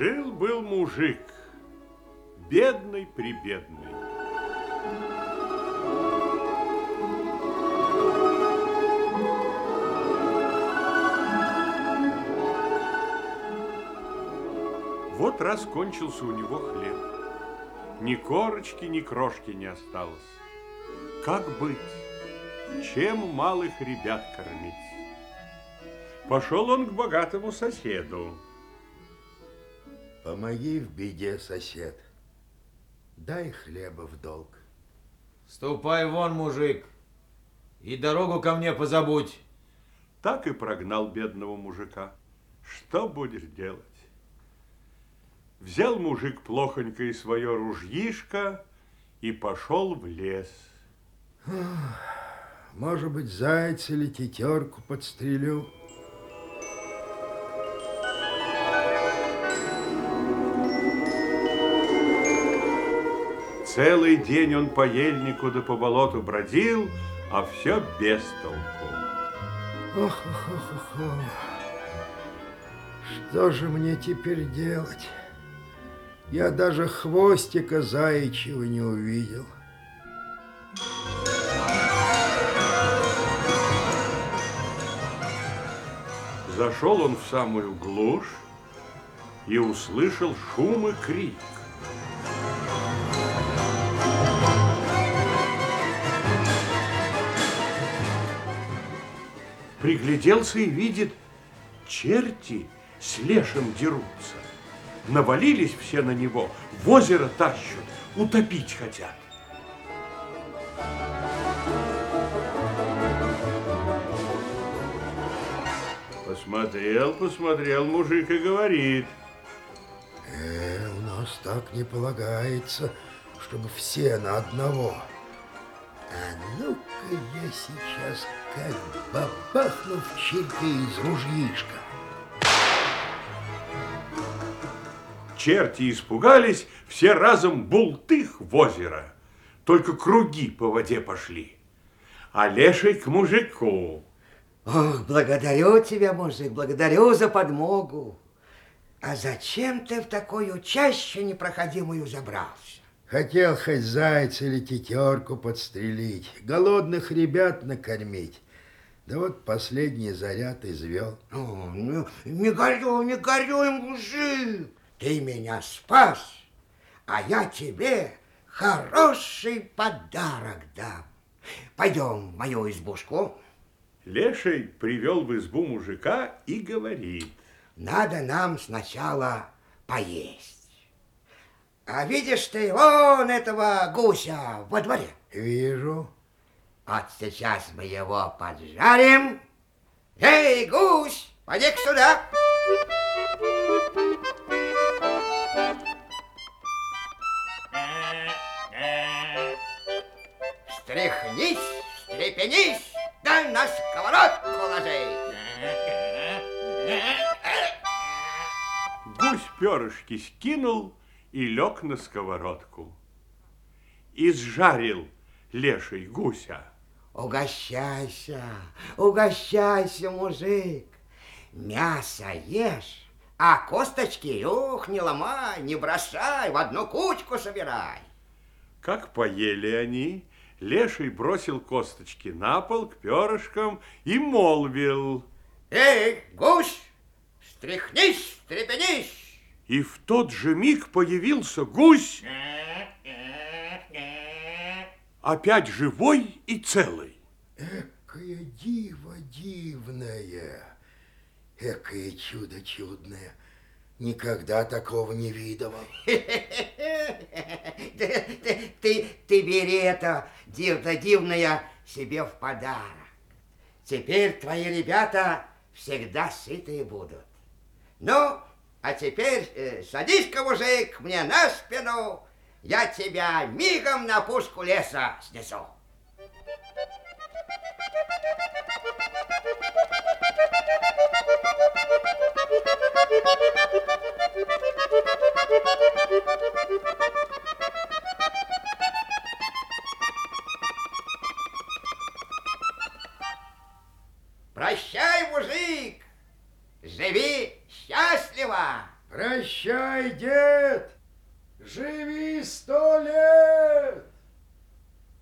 Жил-был мужик, бедный-прибедный. Вот раз кончился у него хлеб. Ни корочки, ни крошки не осталось. Как быть? Чем малых ребят кормить? Пошел он к богатому соседу. Помоги в беде, сосед. Дай хлеба в долг. Ступай вон, мужик, и дорогу ко мне позабудь. Так и прогнал бедного мужика. Что будешь делать? Взял мужик плохонько и свое ружьишко и пошел в лес. Может быть, зайца или тетерку подстрелю. Целый день он по ельнику да по болоту бродил, а все без толку. Ох, ох, ох, ох, ох. Что же мне теперь делать? Я даже хвостика заячьего не увидел. Зашел он в самую глушь и услышал шум и крик. Пригляделся и видит, черти с лешим дерутся. Навалились все на него, в озеро тащат, утопить хотят. Посмотрел, посмотрел мужик и говорит. Э, у нас так не полагается, чтобы все на одного. А ну-ка я сейчас как бабахну в черте из ружьишка. Черти испугались, все разом бултых в озеро. Только круги по воде пошли. А леший к мужику. Ох, благодарю тебя, мужик, благодарю за подмогу. А зачем ты в такую чащу непроходимую забрался? Хотел хоть зайца или тетерку подстрелить, голодных ребят накормить. Да вот последний заряд извел. О, ну, не горюй, не горюй, мужик. Ты меня спас, а я тебе хороший подарок дам. Пойдем в мою избушку. Леший привел в избу мужика и говорит. Надо нам сначала поесть. А видишь ты вон этого гуся во дворе? Вижу. Вот сейчас мы его поджарим. Эй, гусь, поди-ка сюда. Встряхнись, встрепенись, да на сковородку ложи. Гусь перышки скинул и лег на сковородку. Изжарил леший гуся. Угощайся, угощайся, мужик. Мясо ешь, а косточки, ух, не ломай, не бросай, в одну кучку собирай. Как поели они, леший бросил косточки на пол к перышкам и молвил. Эй, гусь, встряхнись, встрепенись. И в тот же миг появился гусь, опять живой и целый. Экое диво дивное, экое чудо чудное. Никогда такого не видывал. Ты, ты, ты, ты бери это дивно дивное себе в подарок. Теперь твои ребята всегда сытые будут. Ну, а теперь э, садись-ка, мужик, мне на спину, я тебя мигом на пушку леса снесу. Прощай, мужик, живи счастливо. Прощай, дед! Живи сто лет!